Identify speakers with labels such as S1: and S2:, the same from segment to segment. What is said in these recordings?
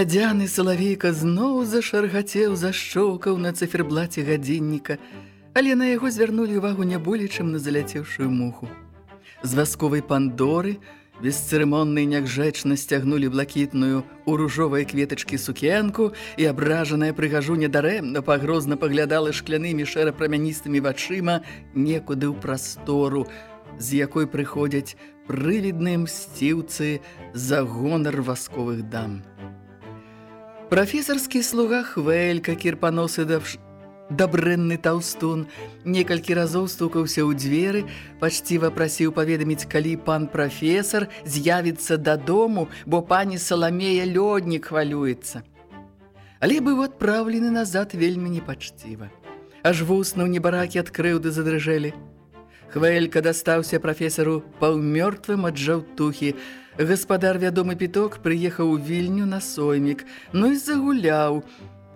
S1: Мядзяны салавейка зноў зашаргацеў зашчокаў на циферблаце гадзінніка, але на яго звярнулі ўвагу не болей, чым на заляцеўшую муху. З васковай пандоры бесцырымоннай нягжэчна сцягнулі блакітную у ружовай кветачкі сукенку і абражаная прыгажуня дарэмна пагрозна паглядала шклянымі шэрапрамяністымі вачыма некуды ў прастору, з якой прыходзяць прывідныя мсціўцы за гонар васковых дам. Прафесарскі слуга хвелька кірпаносы давш... дабрэнны таўстун некалькі разоў стукаўся ў дзверы, пачціва прасіў паведаміць, калі пан прафесар з'явіцца дадому, бо пані Саламея лёднік хвалюецца. Але быў адпраўлены назад вельмі непачціва. Аж вуснуў небаракі ад крыўды задрыжэлі. Хвелька дастаўся прафесару паўмёртвым ад жаўтухі, Гаспадар вядомы піток прыехаў у вільню на соймік, ну і загуляў.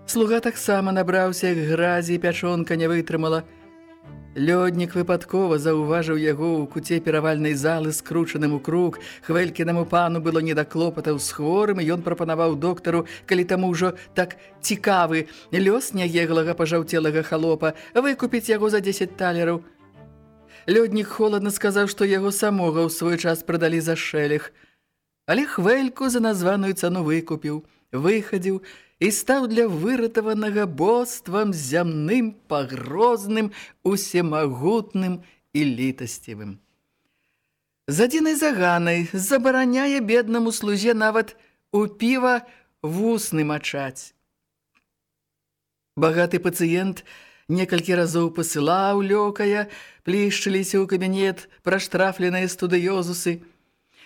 S1: Слуга таксама набраўся, гразі, пячонка не вытрымала. Лёднік выпадкова заўважыў яго ў куце перавальнай залы скручаным у круг. Хвелькінаму пану было не да клопатаў з хворым, і ён прапанаваў доктару, калі таму ўжо так цікавы, лёс нягеглага пажаўцелага халопа, выкупіць яго за 10 талераў. Лёднік холадна сказаў, што яго самога ў свой час прадалі за шэлег. Але хвельку за названую цану выкупіў, выхадзіў і стаў для выратаванага боствам зямным, пагрозным, усемагутным і літасцівым. З адзінай заганай забараняе беднаму слузе нават у піва вусны мачаць. Багаты пацыент некалькі разоў пасылаў лёкая, плішчыліся ў кабінет праштрафленыя студыёзусы –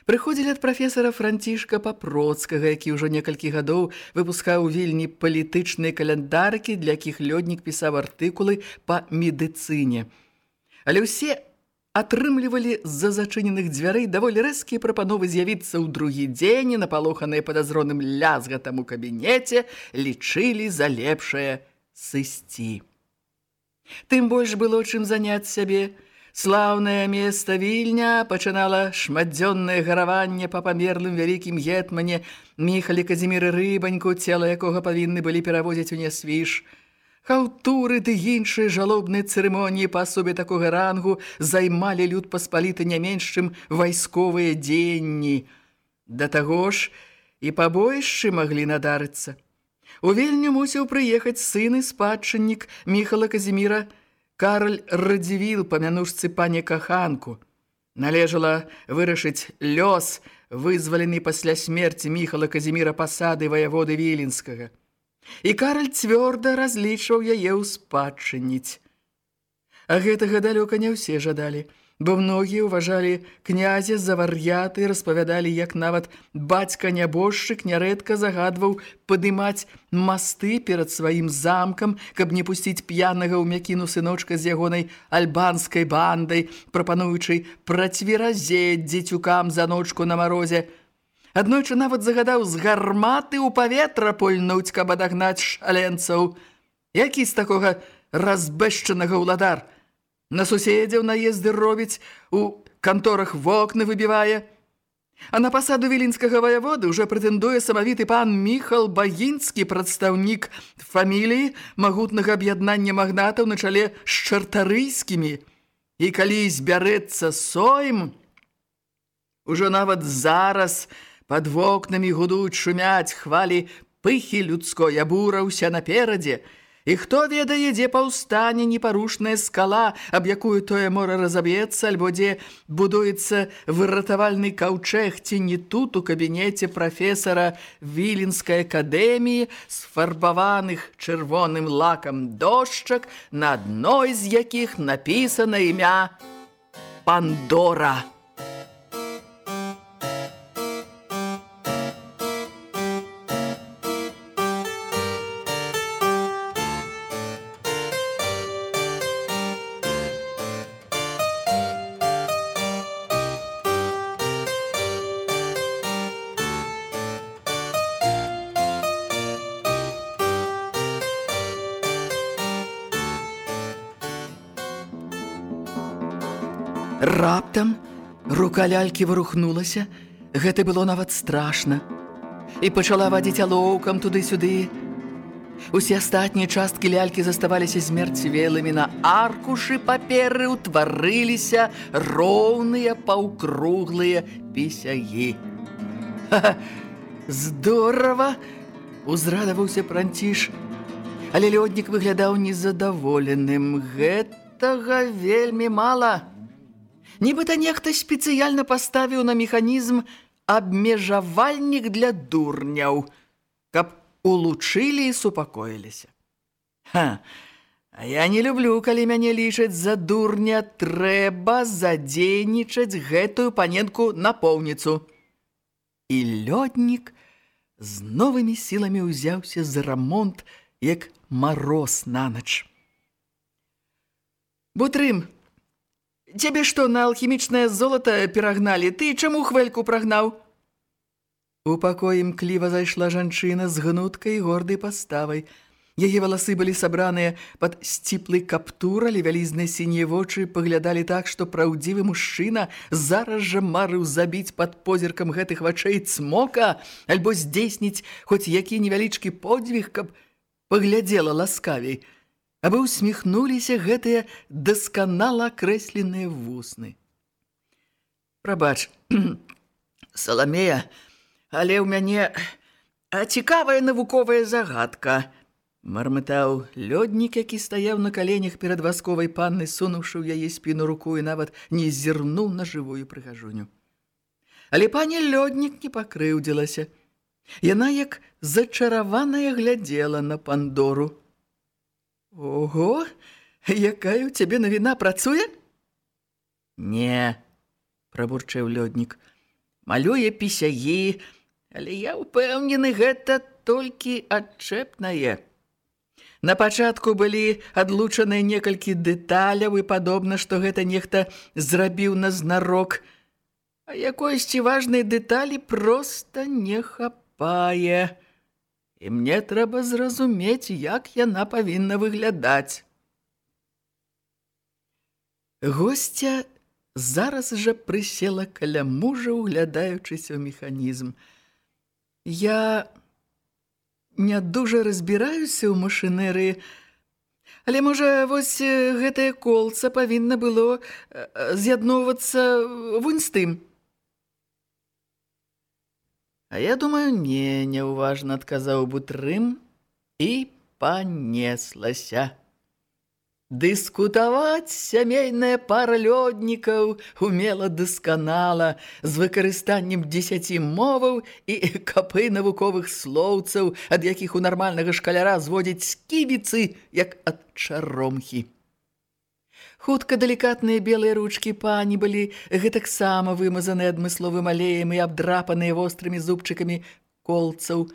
S1: прыходзілі ад прафесара Францішка Папроцкага, які ўжо некалькі гадоў выпускаў вільні палітычныя каляндаркі, для якіх лёднік пісаў артыкулы па медыцыне. Але ўсе атрымлівалі з-за зачыненых дзвярэй даволі рэзкія прапановы з'явіцца ў другі дзень, напалоханыя падазроным лязгатам у кабінеце, лічылі за лепшае сысці. Тым больш было чым заняць сябе, Слаўнае место вільня пачынала шматдзённае гараванне па памерлым вялікім гетмане Міхалі Казіміры рыбаньку, цела якога павінны былі перавозіць у нясвіш. Хаўтуры ды іншыя жалобныя цырымоніі па асобе такога рангу займалі люд паспаліты не менш, чым вайсковыя дзеянні. Да таго ж і пабоішчы маглі надарыцца. У вільню мусіў прыехаць сын і спадчыннік Міхала Казіміра Кароль радзівіл памянушцы пане каханку. Належала вырашыць лёс, вызвалены пасля смерці Міхала Казіміра пасады ваяводы Віленскага. І Кароль цвёрда разлічваў яе ўспадчыніць. А гэтага далёка не ўсе жадалі – бо многія ўважалі князя за вар'яты, распавядалі, як нават бацька-нябожчык нярэдка загадваў падымаць масты перад сваім замкам, каб не пусціць п'янага ў мякіну сыночка з ягонай альбанскай бандай, прапануючы працверазець дзецюкам за ночку на марозе. Аднойчы нават загадаў з гарматы ў паветра польнуць, каб адагнаць шаленцаў. Які з такога разбэшчанага ўладар – На суседзяў наезды робіць, у канторах вокны выбівае. А на пасаду вілінскага ваяводы ўжо прэтэндуе самавіты пан Міхал Багінскі, прадстаўнік фаміліі магутнага аб'яднання магнатаў на чале з чартарыйскімі. І калі збярэцца сойм, ужо нават зараз пад вокнамі гудуць шумяць хвалі пыхі людской абураўся наперадзе, І хто ведае, дзе паўстане непарушная скала, аб якую тое мора разаб'ецца, альбо дзе будуецца выратавальны каўчэг, ці не тут у кабінеце прафесара Віленскай акадэміі, сфарбаваных чырвоным лакам дошчак, на адной з якіх напісана імя Пандора. Раптам рука лялькі вырухнулася, гэта было нават страшна. І пачала вадзіць алоўкам туды-сюды. Усе астатнія часткі лялькі заставаліся змерцвелымі на аркушы паперы ўтварыліся роўныя паўкруглыя пісягі. Здорава! Узрадаваўся пранціш, але лёднік выглядаў незадаволеным. Гэтага вельмі мала. Нібыта нехта спецыяльна паставіў на механізм абмежавальнік для дурняў, каб улучылі і супакоіліся. Ха, а я не люблю, калі мяне лічаць за дурня, трэба задзейнічаць гэтую паненку напоўніцу. І лёднік з новымі сіламі ўзяўся за рамонт, як мароз на ноч. Бутрым, Цябе што, на алхімічнае золата перагналі? Ты чаму хвальку прагнаў? У пакоі імкліва зайшла жанчына з гнуткай гордай паставай. Яе валасы былі сабраныя пад сціплы каптур, але вялізныя сінія вочы паглядалі так, што праўдзівы мужчына зараз жа марыў забіць пад позіркам гэтых вачэй цмока, альбо здзейсніць хоць які невялічкі подзвіг, каб паглядзела ласкавей – абы усміхнуліся гэтыя дасканала крэсленыя вусны. Прабач, Саламея, але ў мяне цікавая навуковая загадка. Мармытаў лёднік, які стаяў на каленях перад васковай паннай, сунуўшы ў яе спіну руку і нават не зірнуў на жывую прыгажуню. Але пані лёднік не пакрыўдзілася. Яна як зачараваная глядзела на пандору. Ого, якая ў цябе навіна працуе? Не, прабурчэў лёднік. Малюе пісягі, але я ўпэўнены, гэта толькі адчэпнае. На пачатку былі адлучаныя некалькі дэталяў і падобна, што гэта нехта зрабіў на знарок. А якойсьці важнай дэталі проста не хапае і мне трэба зразумець, як яна павінна выглядаць. Госця зараз жа прысела каля мужа, углядаючыся ў механізм. Я не дужа разбіраюся ў машынерыі, але, можа, вось гэтае колца павінна было з'ядноўвацца вунь з тым. А я думаю, не, няўважна адказаў бутрым і панеслася. Дыскутаваць сямейная пара лёднікаў умела дасканала з выкарыстаннем дзесяці моваў і капы навуковых слоўцаў, ад якіх у нармальнага шкаляра зводзяць скібіцы, як ад чаромхі. Хутка далікатныя белыя ручкі пані былі гэтаксама вымазаныя адмысловым алеем і абдрапаныя вострымі зубчыкамі колцаў,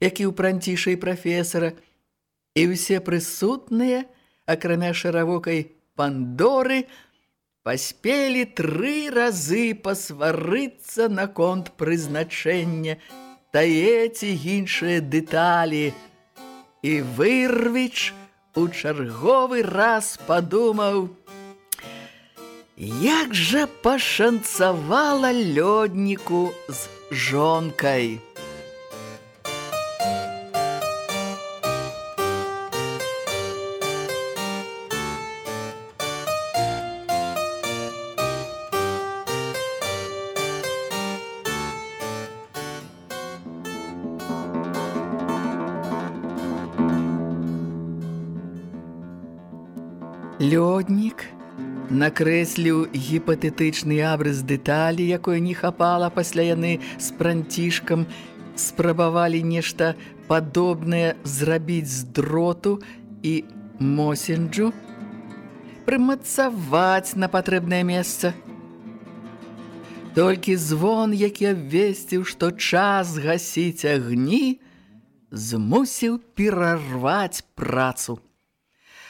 S1: які ў пранцішай прафесара, і ўсе прысутныя, акрамя шаравокай пандоры, паспелі тры разы пасварыцца наконт прызначэння, тае ці іншыя дэталі, і вырвіч – у чарговы раз падумаў: Як жа пашанцавала лёдніку з жонкай. Лёднік накрэсліў гіпатэтычны абрыс дэталі, якой не хапала пасля яны з пранцішкам, спрабавалі нешта падобнае зрабіць з дроту і мосенджу, прымацаваць на патрэбнае месца. Толькі звон, які абвесціў, што час гасіць агні, змусіў перарваць працу.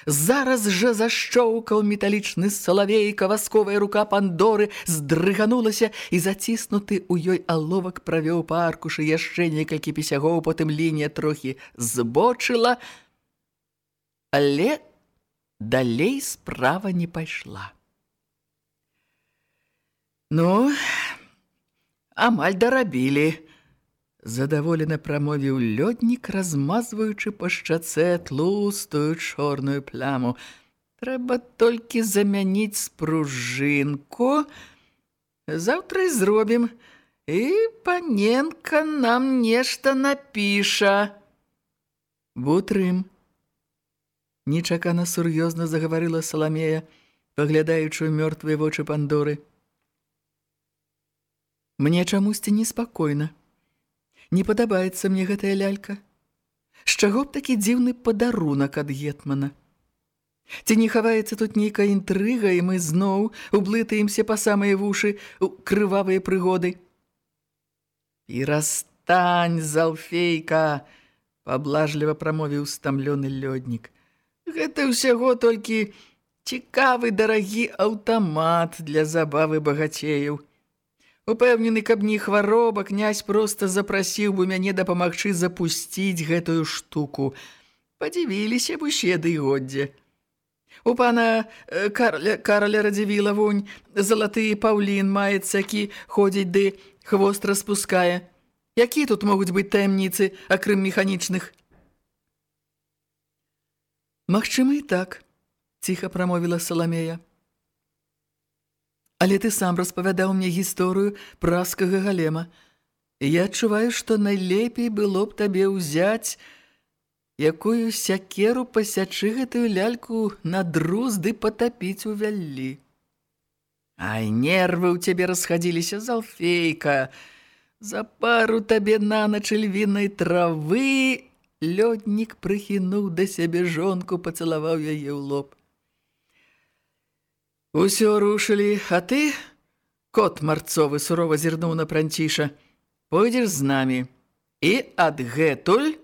S1: Зараз жа зашчоўкаў металічны салавей, кавасковая рука пандоры здрыганулася і заціснуты ў ёй аловак правёў па аркушы яшчэ некалькі пісягоў, потым лінія трохі збочыла, але далей справа не пайшла. Ну, амаль дарабілі, задаволена прамовіў лёднік, размазваючы па шчацэ тлустую чорную пляму. Трэба толькі замяніць спружынку. Заўтра і зробім. І паненка нам нешта напіша. Бутрым. Нечакана сур'ёзна загаварыла Саламея, паглядаючы ў мёртвыя вочы пандоры. Мне чамусьці неспакойна. Не падабаецца мне гэтая лялька. З чаго б такі дзіўны падарунак ад гетмана? Ці не хаваецца тут нейкая інтрыга, і мы зноў ублытаемся па самыя вушы ў крывавыя прыгоды? І растань, залфейка! паблажліва прамовіў стамлёны лёднік. Гэта ўсяго толькі цікавы дарагі аўтамат для забавы багацеяў. Упэўнены, каб не хвароба, князь проста запрасіў бы мяне дапамагчы запусціць гэтую штуку. Падзівіліся б усе ды годзе. У пана э, Карля, Карля Радзівіла вунь, залаты паўлін маецца, які ходзіць ды хвост распускае. Які тут могуць быць таямніцы, акрым механічных? Магчыма і так, ціха прамовіла Саламея. Але ты сам распавядаў мне гісторыю праскага галема. Я адчуваю, што найлепей было б табе ўзяць якую сякеру пасячы гэтую ляльку на друз ды патапіць у вяллі. Ай, нервы ў цябе расхадзіліся з алфейка. За пару табе на нач львінай травы лёднік прыхінуў да сябе жонку, пацалаваў яе ў лоб. Усё рушылі, а ты, кот марцовы, сурова зірнуў на пранціша, пойдзеш з намі. І адгэтуль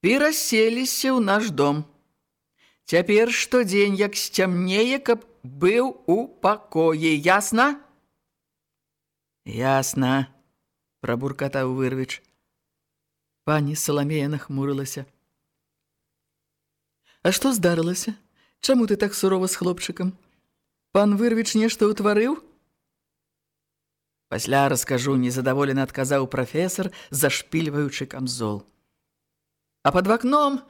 S1: пераселіся ў наш дом. Цяпер штодзень, як сцямнее, каб быў у пакоі, ясна? Ясна, прабуркатаў вырвіч. Пані Саламея нахмурылася. А што здарылася? Чаму ты так сурова з хлопчыкам? Пан Вырвіч нешта ўтварыў? Пасля раскажу, незадаволена адказаў прафесар, зашпільваючы камзол. А пад вакном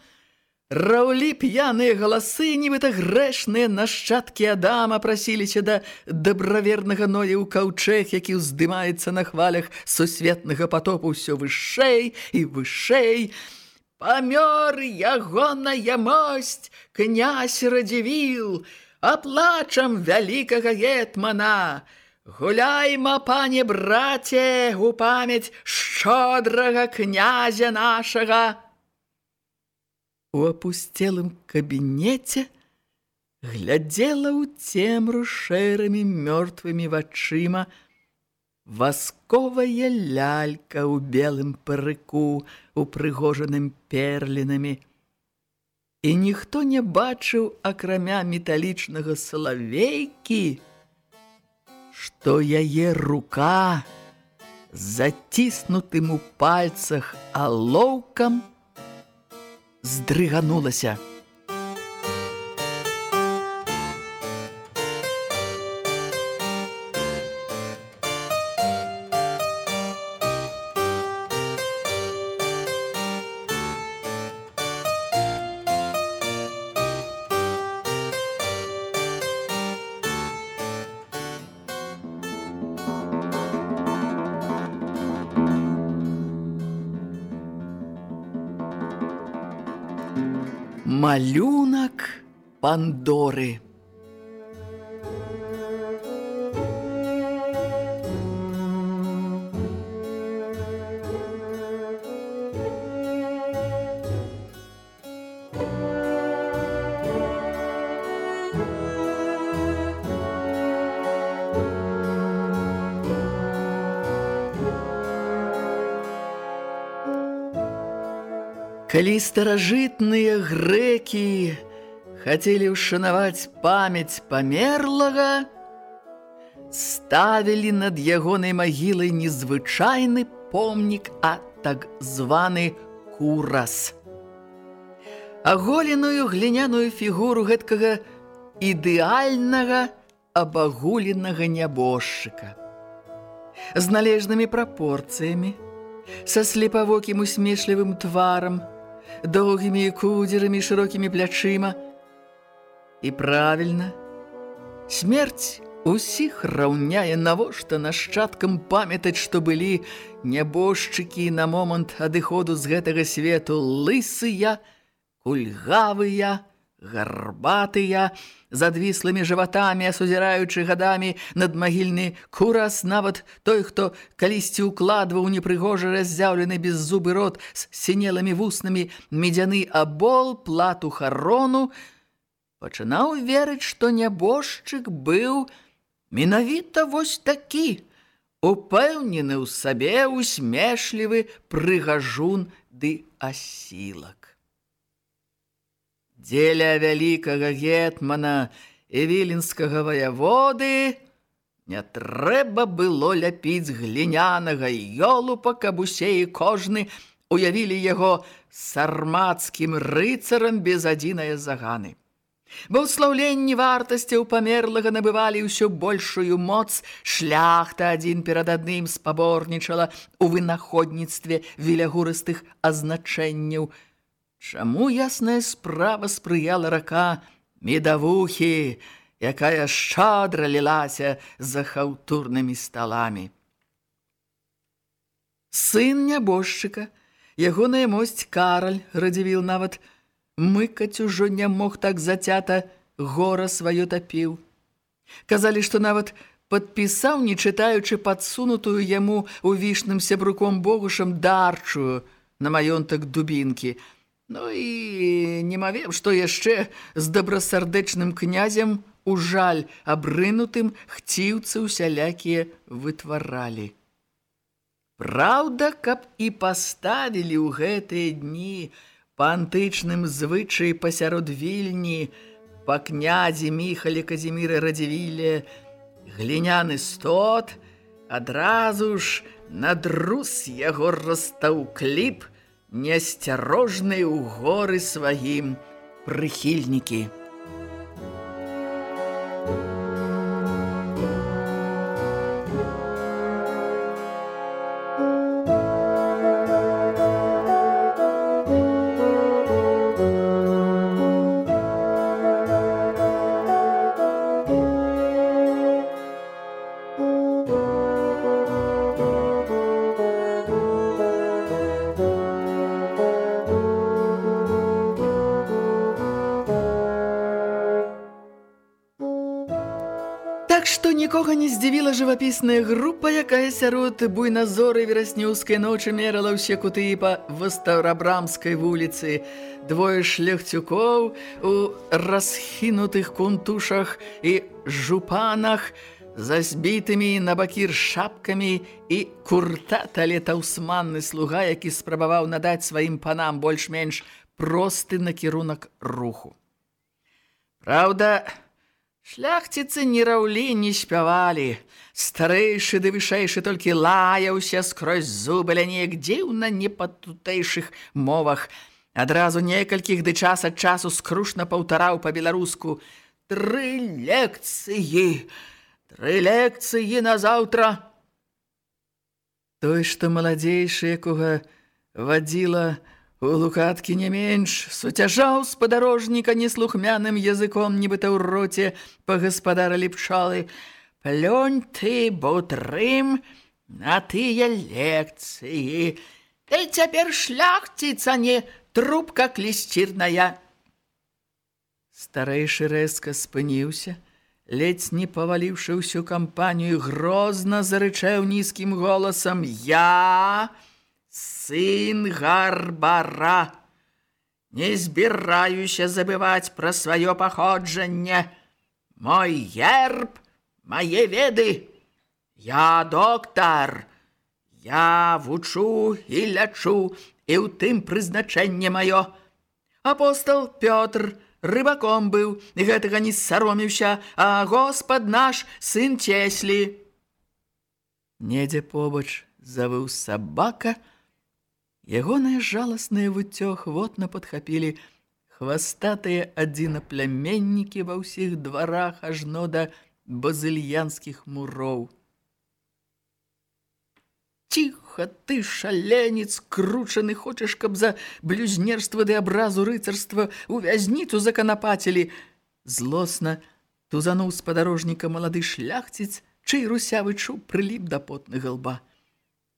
S1: раўлі п'яныя галасы, нібыта грэшныя нашчадкі Адама прасіліся да дабравернага ноя ў каўчэх, які ўздымаецца на хвалях сусветнага потопу ўсё вышэй і вышэй. Памёр ягоная мосць, князь радзівіл, аплачам вялікага гетмана. Гуляйма, пане браце, у памяць шчодрага князя нашага. У апусцелым кабінеце глядзела ў цемру шэрымі мёртвымі вачыма васковая лялька ў белым парыку, упрыгожаным перлінамі, і ніхто не бачыў акрамя металічнага салавейкі, што яе рука заціснутым у пальцах алоўкам здрыганулася. Малюнак Пандоры. Калі старажытныя грэкі хацелі ўшанаваць памяць памерлага, ставілі над ягонай магілай незвычайны помнік, а так званы курас. Аголеную гліняную фігуру гэткага ідэальнага абагуленага нябожчыка. З належнымі прапорцыямі, са слепавокім усмешлівым тварам, доўгімі кудзерамі шырокімі плячыма. І правільна, смерць усіх раўняе навошта нашчадкам памятаць, што былі нябожчыкі на момант адыходу з гэтага свету лысыя, кульгавыя, гарбатыя, з адвіслымі жыватамі, асузіраючы гадамі над магільны курас, нават той, хто калісьці ўкладваў непрыгожа раззяўлены без зубы рот з сінелымі вуснамі медзяны абол, плату харону, пачынаў верыць, што нябожчык быў менавіта вось такі, упэўнены ў сабе усмешлівы прыгажун ды асілак. Дзеля вялікага гетмана і віленскага ваяводы не трэба было ляпіць глінянага ёлупа, каб усе і кожны уявілі яго сармацкім рыцарам без адзінае заганы. Бо ў слаўленні вартасцяў памерлага набывалі ўсё большую моц, шляхта адзін перад адным спаборнічала ў вынаходніцтве вілягурыстых азначэнняў – Чаму ясная справа спрыяла рака медавухі, якая шчадра лілася за хаўтурнымі сталамі. Сын нябожчыка, ягоная мосць Караль радзівіл нават, мыкаць ужо не мог так зацята, гора сваё тапіў. Казалі, што нават падпісаў, не чытаючы падсунутую яму у вішным сябруком богушам дарчую на маёнтак дубінкі – Ну і не мавем, што яшчэ з добрасардэчным князем у жаль абрынутым хціўцы усялякія вытваралі. Праўда, каб і паставілі ў гэтыя дні па антычным звычай пасярод вільні, па князі Міхалі Казіміра Радзівіле, гліняны стот, адразу ж на друз яго растаўклі б, неасцярожныя ў горы сваім прыхільнікі. Не здзівіла жывапісная група, якая сярод буйназоры вераснюўскай ночы мерала ўсе куты па вастаўрабрамскай вуліцы. Двое шляхцюкоў у расхінутых кунтушах і жупанах, за збітымі на бакір шапкамі і курта талетаўсманны слуга, які спрабаваў надаць сваім панам больш-менш просты накірунак руху. Праўда, Шляхціцы ні раўлі не спявалі. Старэйшы ды вышэйшы толькі лаяўся скрозь зубы ля неяк дзіўна не па тутэйшых мовах. Адразу некалькіх ды час ад часу скрушна паўтараў па-беларуску: Тры лекцыі, Тры лекцыі на заўтра. Той, што маладзейшы, якога вадзіла, У лукаткі не менш суцяжаў спадарожніка неслухмяным языком, нібыта ў роце пагаспадаралі пчалы. Плёнь ты, бутрым, на тыя лекцыі. Ты цяпер шляхціца, не трубка клісцірная. Старэйшы рэзка спыніўся, ледзь не паваліўшы ўсю кампанію, грозна зарычаў нізкім голасам: «Я сын Гарбара! Не збіраюся забываць пра сваё паходжанне! Мой герб, мае веды! Я доктар! Я вучу і лячу, і ў тым прызначэнне маё! Апостол Пётр, рыбаком быў, гэтага не сароміўся, а Господ наш сын Цеслі. Недзе побач завыў сабака, Ягоныя жаласныя выццё хвотна падхапілі хвастатыя адзінапляменнікі ва ўсіх дварах ажно да базыльянскіх муроў. Ціха, ты шаленец, кручаны, хочаш, каб за блюзнерства ды абразу рыцарства у вязніцу заканапацілі. Злосна тузануў спадарожніка малады шляхціц, чый русявы чу прыліп да потнага лба.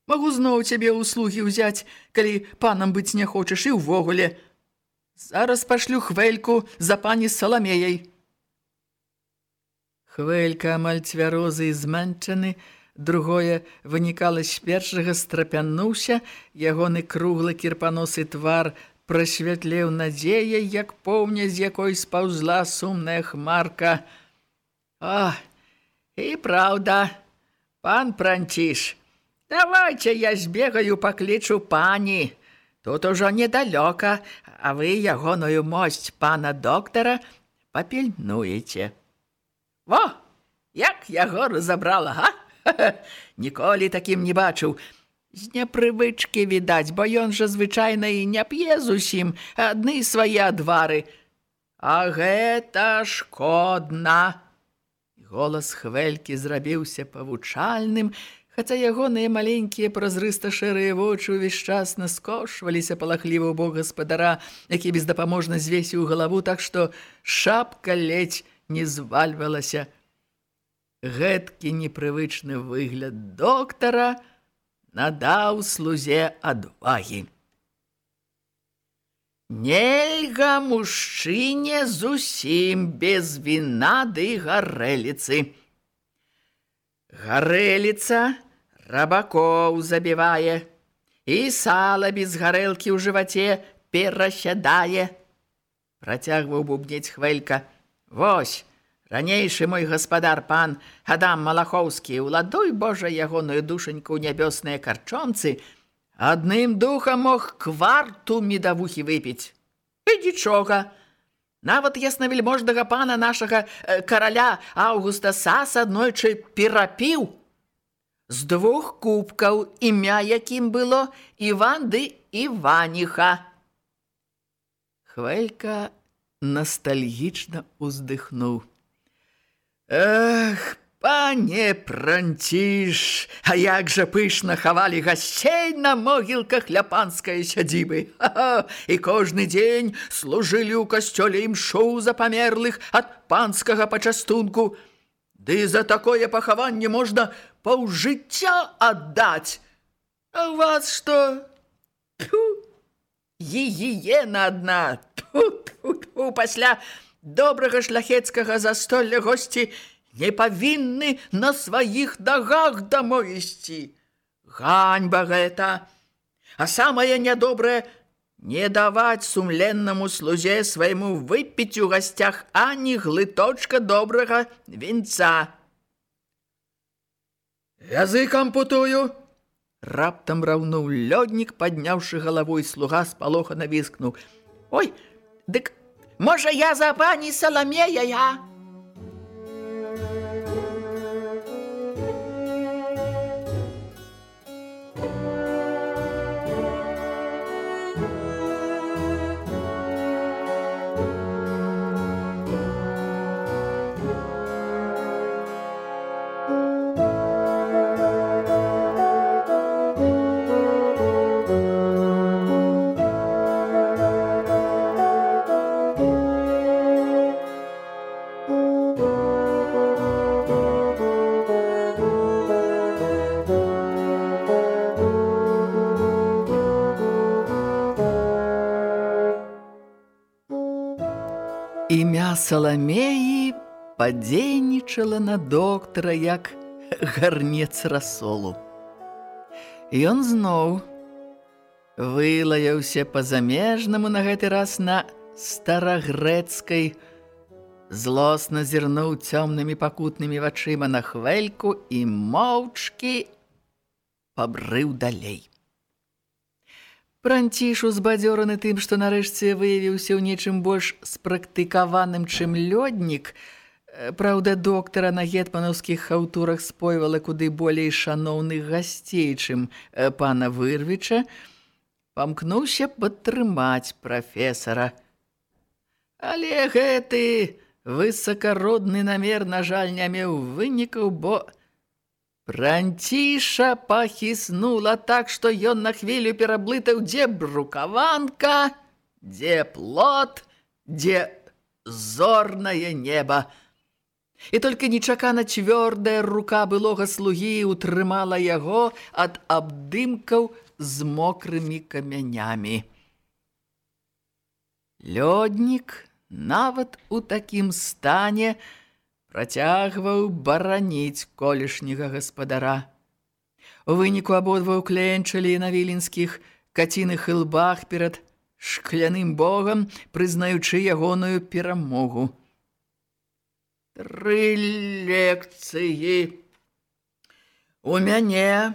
S1: Магу зноў цябе ўслугі ўзяць, калі панам быць не хочаш і ўвогуле. Зараз пашлю хвельку за пані Саламеяй. Хвелька амаль цвярозы і зманчаны, Другое вынікала з першага страпянуўся, ягоны круглы кірпаносы твар прасвятлеў надзеяй, як поўня, з якой спаўзла сумная хмарка. О, і праўда, пан Пранціш, давайце я збегаю паклічу пані. Тут ужо недалёка, а вы ягоную мосць пана доктара папільнуеце. Во, як яго разабрала, га? Ніколі такім не бачыў. З непрывычкі відаць, бо ён жа звычайна і не п'е зусім адны свае адвары. А гэта шкодна. Голас хвелькі зрабіўся павучальным, хаця ягоныя маленькія празрыста-шэрыя вочы ўвесь час наскошваліся палахліва ў бок гаспадара, які бездапаможна звесіў галаву, так што шапка ледзь не звальвалася гэткі непрывычны выгляд доктара надаў слузе адвагі. Нельга мужчыне зусім без віна ды гарэліцы. Гарэліца рабакоў забівае, і сала без гарэлкі ў жываце перасядае. Працягваў бубнець хвелька. Вось, Ранейшы мой гаспадар пан Адам Малахоўскі, уладуй Божа ягоную душаньку ў нябёсныя карчомцы, адным духам мог кварту медавухі выпіць. І нічога. Нават яснавельможнага пана нашага э, караля Аўгуста Сас аднойчы перапіў. З двух кубкаў імя якім было Іван ды Іваніха. Хвелька ностальгічна уздыхнуў. Эх, пане пранціш, а як жа пышна хавалі гасцей на могілках ля панскай сядзібы. І кожны дзень служылі ў касцёле імшу за памерлых ад панскага пачастунку. Ды за такое пахаванне можна паўжыцця аддаць. А у вас што? Тьфу! Гігіена адна. Тьфу-тьфу-тьфу, пасля добрага шляхецкага застолля госці не павінны на сваіх дагах дамой ісці. Ганьба гэта. А самае нядобрае не даваць сумленнаму слузе свайму выпіць у гасцях ані глыточка добрага вінца. Язык ампутую. Раптам раўнуў лёднік, падняўшы галавой слуга спалоха навіскнуў. Ой, дык Можа, я за пані Саламея я? Саламеі падзейнічала на доктара як гарнец расолу. Ён зноў вылаяўся па-замежнаму на гэты раз на старагрэцкай, злосна зірнуў цёмнымі пакутнымі вачыма на хвельку і моўчкі пабрыў далей. Пранцішу збадзёраны тым, што нарэшце выявіўся ў нечым больш спрактыкаваным, чым лёднік, Праўда, доктара на гетманаўскіх хаўтурах спойвала куды болей шаноўных гасцей, чым пана Вырвіча, памкнуўся падтрымаць прафесара. Але гэты высакародны намер, на жаль, не меў вынікаў, бо пранціша пахіснула так, што ён на хвілю пераблытаў, дзе брукаванка, дзе плот, дзе зорнае неба. І толькі нечакана цвёрдая рука былога слугі утрымала яго ад абдымкаў з мокрымі камянямі. Лёднік нават у такім стане працягваў бараніць колішняга гаспадара. У выніку абодва ўкленчылі на віленскіх каціных ілбах перад шкляным богам, прызнаючы ягоную перамогу тры лекцыі. У мяне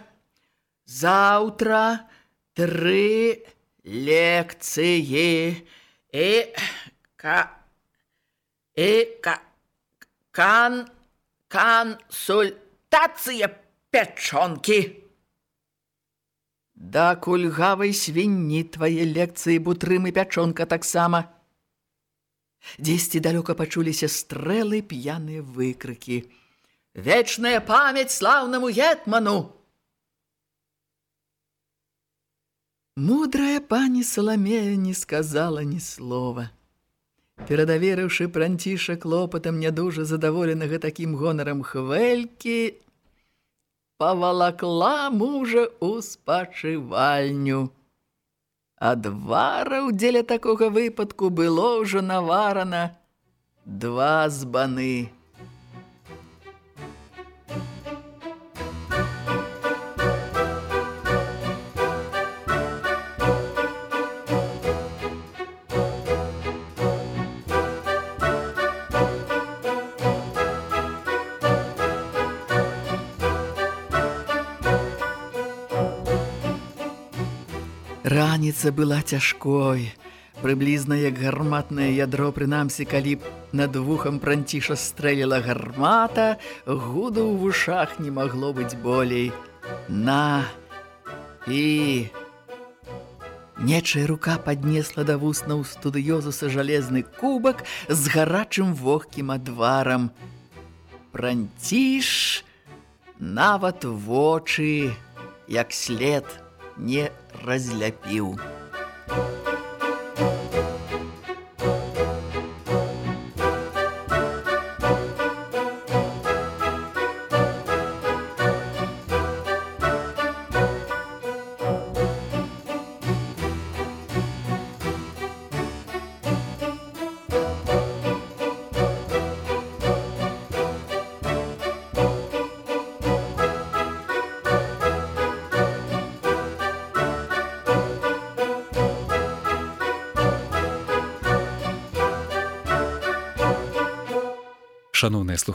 S1: заўтра тры лекцыі і ка і ка кан кансультацыя пячонкі. Да кульгавай свінні твае лекцыі бутрым і пячонка таксама. Дзесьці далёка пачуліся стрэлы п'яныя выкрыкі. Вечная памяць слаўнаму гетману! Мудрая пані Саламея не сказала ні слова. Перадаверыўшы пранціша клопатам нядужа задаволенага такім гонарам хвелькі, павалакла мужа ў спачывальню. Адвараў дзеля такога выпадку было ўжо наварана два збаны. Раніца была цяжкой, прыблізна як гарматнае ядро, прынамсі, калі над вухам пранціша стрэліла гармата, гуду ў вушах не магло быць болей. На і Нечая рука паднесла да вуснаў студыёзуса жалезны кубак з гарачым вогкім адварам. Пранціш нават вочы, як след не разляпіў.